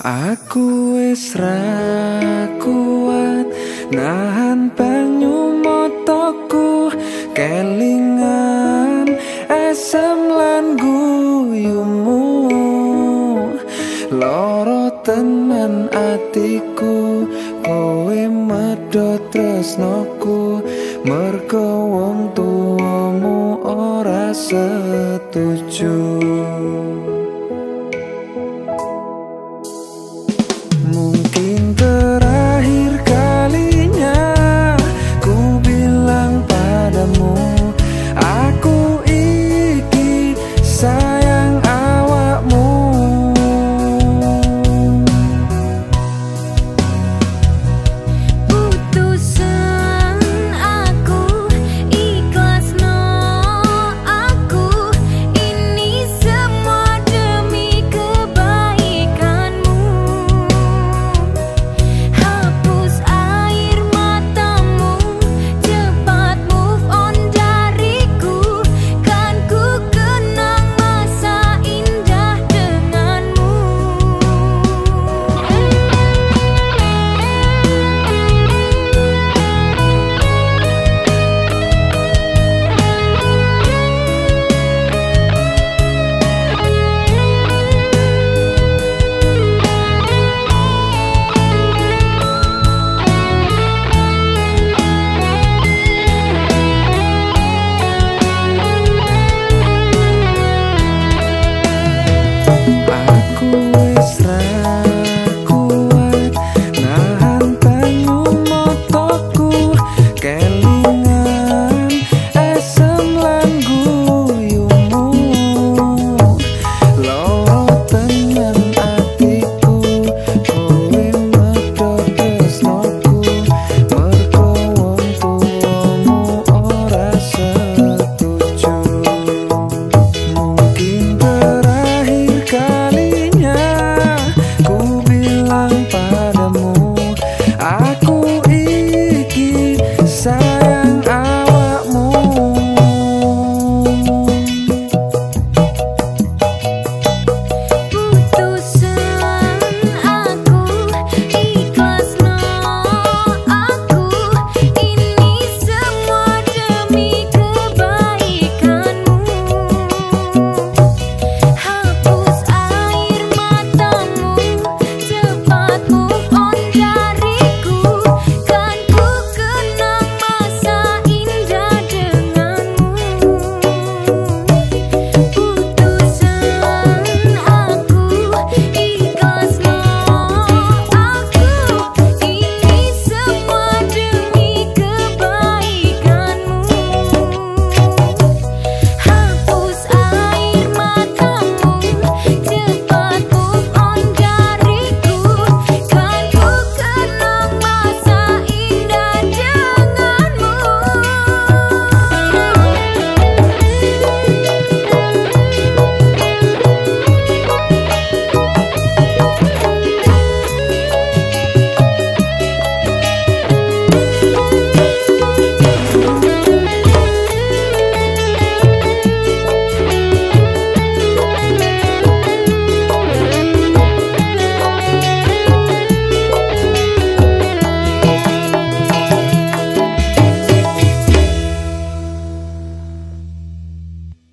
Aku wis ra kuat nahan banyu motoku kelingan asam lan guyumu loro tenan atiku kowe medhot tresnoku mergo wong tuamu ora setuju kẻ lúa